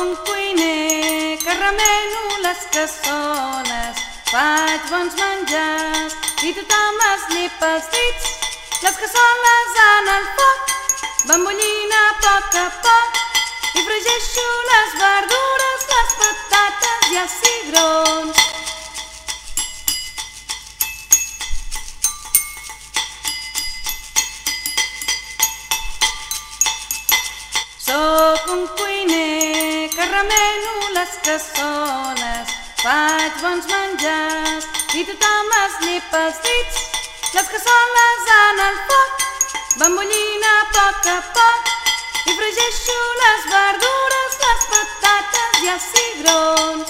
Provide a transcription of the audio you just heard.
un cuiner que remeno les cassoles, faig bons menjars i tothom es llepa els dits. Les cassoles en el foc van bullint a poc a poc i fregeixo les verdures, les patates i els cigrons. Soc un cuiner les cassoles, faig bons menjars i tothom es llepa els dits. Les cassoles en el foc van bullint a poc a poc i fregeixo les verdures, les patates i els cigrons.